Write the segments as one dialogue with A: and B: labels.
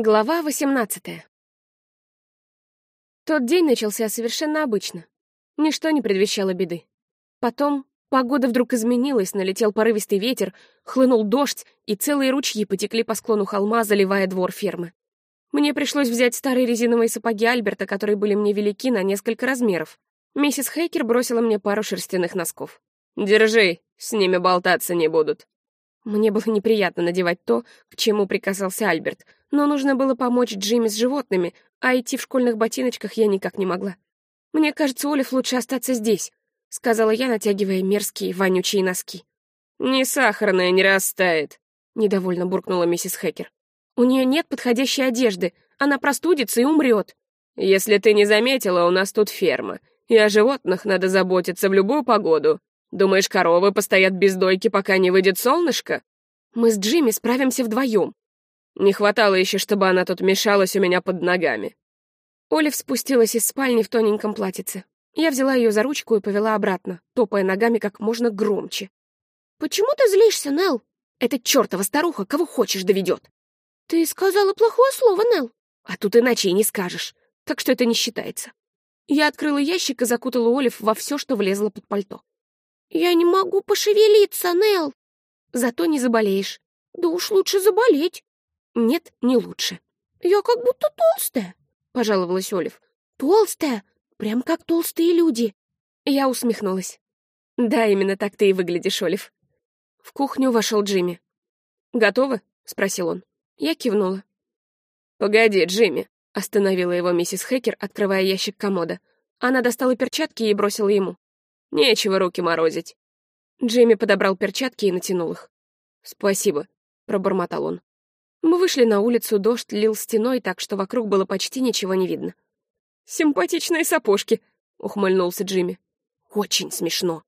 A: Глава 18 Тот день начался совершенно обычно. Ничто не предвещало беды. Потом погода вдруг изменилась, налетел порывистый ветер, хлынул дождь, и целые ручьи потекли по склону холма, заливая двор фермы. Мне пришлось взять старые резиновые сапоги Альберта, которые были мне велики на несколько размеров. Миссис Хейкер бросила мне пару шерстяных носков. «Держи, с ними болтаться не будут». Мне было неприятно надевать то, к чему прикасался Альберт, но нужно было помочь Джимми с животными, а идти в школьных ботиночках я никак не могла. «Мне кажется, Олив лучше остаться здесь», — сказала я, натягивая мерзкие, вонючие носки. «Не сахарная, не растает», — недовольно буркнула миссис Хекер. «У нее нет подходящей одежды, она простудится и умрет». «Если ты не заметила, у нас тут ферма, и о животных надо заботиться в любую погоду. Думаешь, коровы постоят без дойки, пока не выйдет солнышко? Мы с Джимми справимся вдвоем. Не хватало еще, чтобы она тут мешалась у меня под ногами. Олив спустилась из спальни в тоненьком платьице. Я взяла ее за ручку и повела обратно, топая ногами как можно громче. «Почему ты злишься, Нелл? Эта чертова старуха кого хочешь доведет». «Ты сказала плохое слово, Нелл». «А тут иначе и не скажешь, так что это не считается». Я открыла ящик и закутала Олив во все, что влезло под пальто. «Я не могу пошевелиться, Нелл!» «Зато не заболеешь». «Да уж лучше заболеть». «Нет, не лучше». «Я как будто толстая», — пожаловалась Олив. «Толстая? Прям как толстые люди». Я усмехнулась. «Да, именно так ты и выглядишь, Олив». В кухню вошел Джимми. «Готовы?» — спросил он. Я кивнула. «Погоди, Джимми», — остановила его миссис Хекер, открывая ящик комода. Она достала перчатки и бросила ему. Нечего руки морозить. Джейми подобрал перчатки и натянул их. «Спасибо», — пробормотал он. Мы вышли на улицу, дождь лил стеной, так что вокруг было почти ничего не видно. «Симпатичные сапожки», — ухмыльнулся Джимми. «Очень смешно».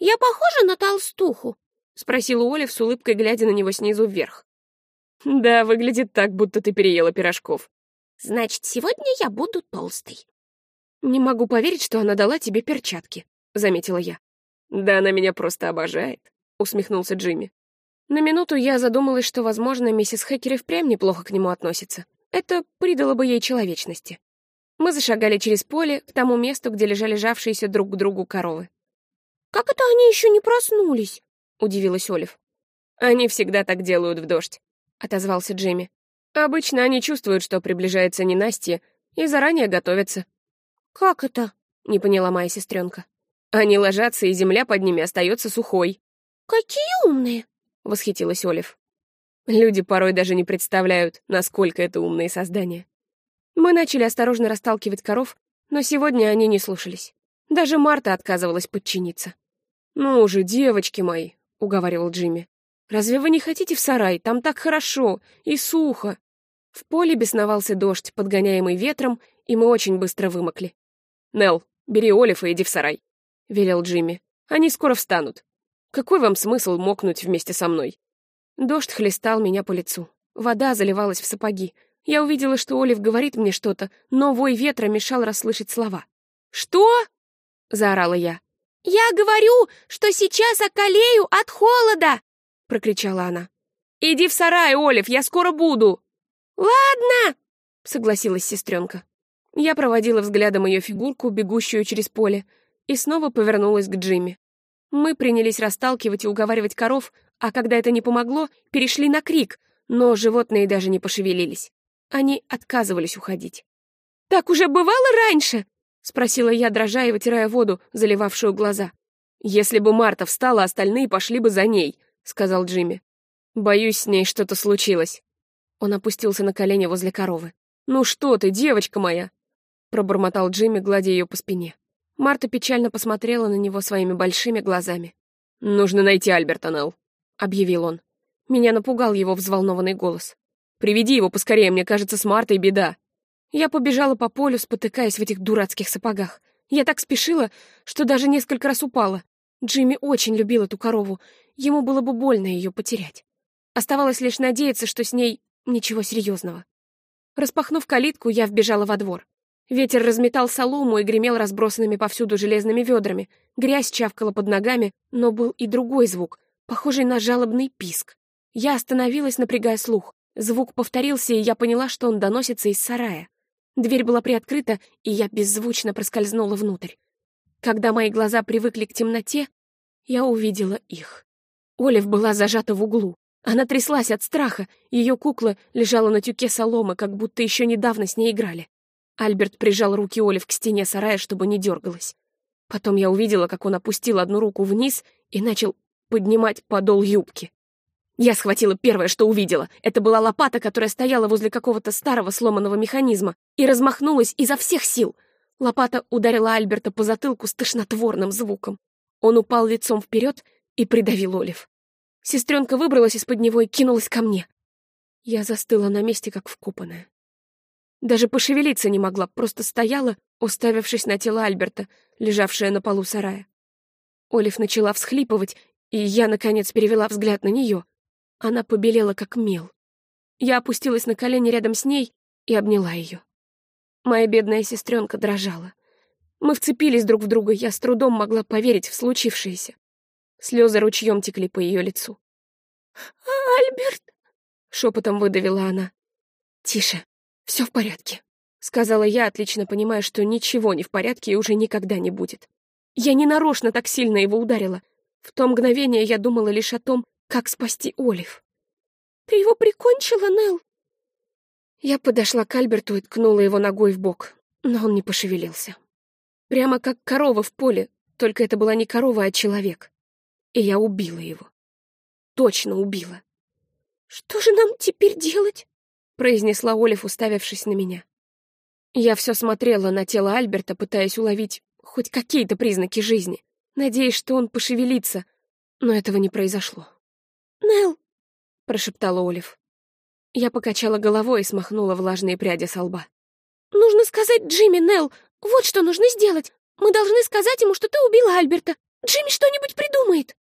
A: «Я похожа на толстуху?» — спросила Олив с улыбкой, глядя на него снизу вверх. «Да, выглядит так, будто ты переела пирожков». «Значит, сегодня я буду толстой». «Не могу поверить, что она дала тебе перчатки», заметила я. «Да она меня просто обожает», — усмехнулся Джимми. На минуту я задумалась, что, возможно, миссис Хекер впрямь неплохо к нему относится. Это придало бы ей человечности. Мы зашагали через поле к тому месту, где лежали жавшиеся друг к другу коровы. «Как это они еще не проснулись?» — удивилась Олив. «Они всегда так делают в дождь», — отозвался Джимми. «Обычно они чувствуют, что приближается ненастье, и заранее готовятся». «Как это?» — не поняла моя сестренка. Они ложатся, и земля под ними остается сухой. «Какие умные!» — восхитилась Олив. Люди порой даже не представляют, насколько это умные создания. Мы начали осторожно расталкивать коров, но сегодня они не слушались. Даже Марта отказывалась подчиниться. «Ну уже, девочки мои», — уговаривал Джимми. «Разве вы не хотите в сарай? Там так хорошо и сухо». В поле бесновался дождь, подгоняемый ветром, и мы очень быстро вымокли. «Нелл, бери Олив и иди в сарай», — велел Джимми. «Они скоро встанут. Какой вам смысл мокнуть вместе со мной?» Дождь хлестал меня по лицу. Вода заливалась в сапоги. Я увидела, что Олив говорит мне что-то, но вой ветра мешал расслышать слова. «Что?» — заорала я. «Я говорю, что сейчас околею от холода!» — прокричала она. «Иди в сарай, Олив, я скоро буду!» «Ладно!» — согласилась сестренка. Я проводила взглядом ее фигурку, бегущую через поле, и снова повернулась к Джимми. Мы принялись расталкивать и уговаривать коров, а когда это не помогло, перешли на крик, но животные даже не пошевелились. Они отказывались уходить. «Так уже бывало раньше?» — спросила я, дрожа и вытирая воду, заливавшую глаза. «Если бы Марта встала, остальные пошли бы за ней», — сказал Джимми. «Боюсь, с ней что-то случилось». Он опустился на колени возле коровы. «Ну что ты, девочка моя!» — пробормотал Джимми, гладя ее по спине. Марта печально посмотрела на него своими большими глазами. «Нужно найти Альберта, Нелл», — объявил он. Меня напугал его взволнованный голос. «Приведи его поскорее, мне кажется, с Мартой беда». Я побежала по полю, спотыкаясь в этих дурацких сапогах. Я так спешила, что даже несколько раз упала. Джимми очень любил эту корову, ему было бы больно ее потерять. Оставалось лишь надеяться, что с ней ничего серьезного. Распахнув калитку, я вбежала во двор. Ветер разметал солому и гремел разбросанными повсюду железными ведрами. Грязь чавкала под ногами, но был и другой звук, похожий на жалобный писк. Я остановилась, напрягая слух. Звук повторился, и я поняла, что он доносится из сарая. Дверь была приоткрыта, и я беззвучно проскользнула внутрь. Когда мои глаза привыкли к темноте, я увидела их. Олив была зажата в углу. Она тряслась от страха, ее кукла лежала на тюке соломы, как будто еще недавно с ней играли. Альберт прижал руки Олив к стене сарая, чтобы не дергалась. Потом я увидела, как он опустил одну руку вниз и начал поднимать подол юбки. Я схватила первое, что увидела. Это была лопата, которая стояла возле какого-то старого сломанного механизма, и размахнулась изо всех сил. Лопата ударила Альберта по затылку с тошнотворным звуком. Он упал лицом вперед и придавил Олив. Сестренка выбралась из-под него и кинулась ко мне. Я застыла на месте, как вкопанная. Даже пошевелиться не могла, просто стояла, уставившись на тело Альберта, лежавшее на полу сарая. Олив начала всхлипывать, и я, наконец, перевела взгляд на нее. Она побелела, как мел. Я опустилась на колени рядом с ней и обняла ее. Моя бедная сестренка дрожала. Мы вцепились друг в друга, я с трудом могла поверить в случившееся. Слезы ручьем текли по ее лицу. «Альберт!» — шепотом выдавила она. «Тише, все в порядке», — сказала я, отлично понимая, что ничего не в порядке и уже никогда не будет. Я не нарочно так сильно его ударила. В то мгновение я думала лишь о том, как спасти Олив. «Ты его прикончила, Нелл?» Я подошла к Альберту и ткнула его ногой в бок, но он не пошевелился. Прямо как корова в поле, только это была не корова, а человек. И я убила его. Точно убила. «Что же нам теперь делать?» — произнесла Олив, уставившись на меня. Я все смотрела на тело Альберта, пытаясь уловить хоть какие-то признаки жизни, надеясь, что он пошевелится, но этого не произошло. «Нелл!» — прошептала Олив. Я покачала головой и смахнула влажные пряди со лба. «Нужно сказать Джимми, Нелл, вот что нужно сделать. Мы должны сказать ему, что ты убила Альберта. Джимми что-нибудь придумает».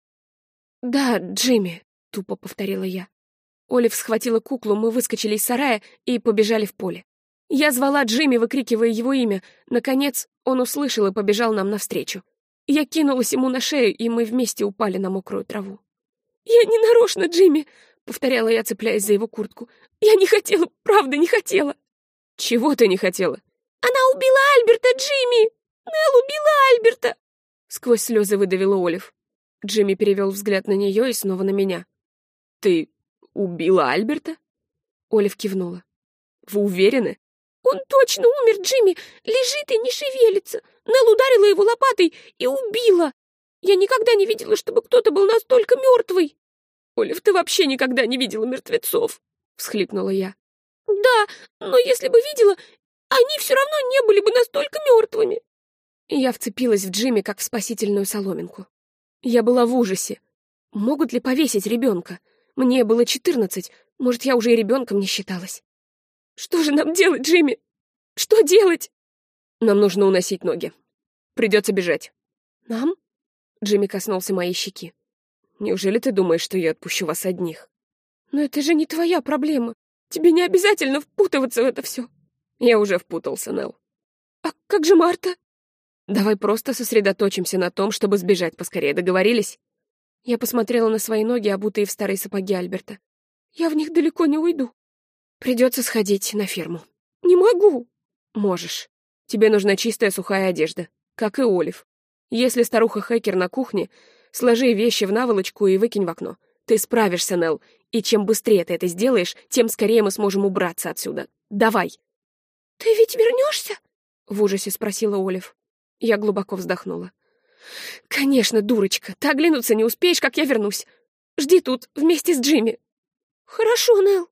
A: «Да, Джимми», — тупо повторила я. Олив схватила куклу, мы выскочили из сарая и побежали в поле. Я звала Джимми, выкрикивая его имя. Наконец, он услышал и побежал нам навстречу. Я кинулась ему на шею, и мы вместе упали на мокрую траву. «Я не нарочно, Джимми!» — повторяла я, цепляясь за его куртку. «Я не хотела, правда, не хотела!» «Чего ты не хотела?» «Она убила Альберта, Джимми! Нелл убила Альберта!» Сквозь слезы выдавила Олив. Джимми перевел взгляд на нее и снова на меня. «Ты убила Альберта?» Олив кивнула. «Вы уверены?» «Он точно умер, Джимми! Лежит и не шевелится! Нелл ударила его лопатой и убила! Я никогда не видела, чтобы кто-то был настолько мертвый!» «Олив, ты вообще никогда не видела мертвецов!» — всхлипнула я. «Да, но если бы видела, они все равно не были бы настолько мертвыми!» Я вцепилась в Джимми, как в спасительную соломинку. Я была в ужасе. Могут ли повесить ребенка? Мне было четырнадцать, может, я уже и ребенком не считалась. Что же нам делать, Джимми? Что делать? Нам нужно уносить ноги. Придется бежать. Нам? Джимми коснулся моей щеки. Неужели ты думаешь, что я отпущу вас одних? Но это же не твоя проблема. Тебе не обязательно впутываться в это все. Я уже впутался, Нелл. А как же Марта? Давай просто сосредоточимся на том, чтобы сбежать поскорее. Договорились? Я посмотрела на свои ноги, обутые в старые сапоги Альберта. Я в них далеко не уйду. Придется сходить на ферму. Не могу. Можешь. Тебе нужна чистая сухая одежда, как и Олив. Если старуха-хакер на кухне, сложи вещи в наволочку и выкинь в окно. Ты справишься, Нелл, и чем быстрее ты это сделаешь, тем скорее мы сможем убраться отсюда. Давай. Ты ведь вернешься? В ужасе спросила Олив. Я глубоко вздохнула. «Конечно, дурочка, ты оглянуться не успеешь, как я вернусь. Жди тут, вместе с Джимми». «Хорошо, Нелл».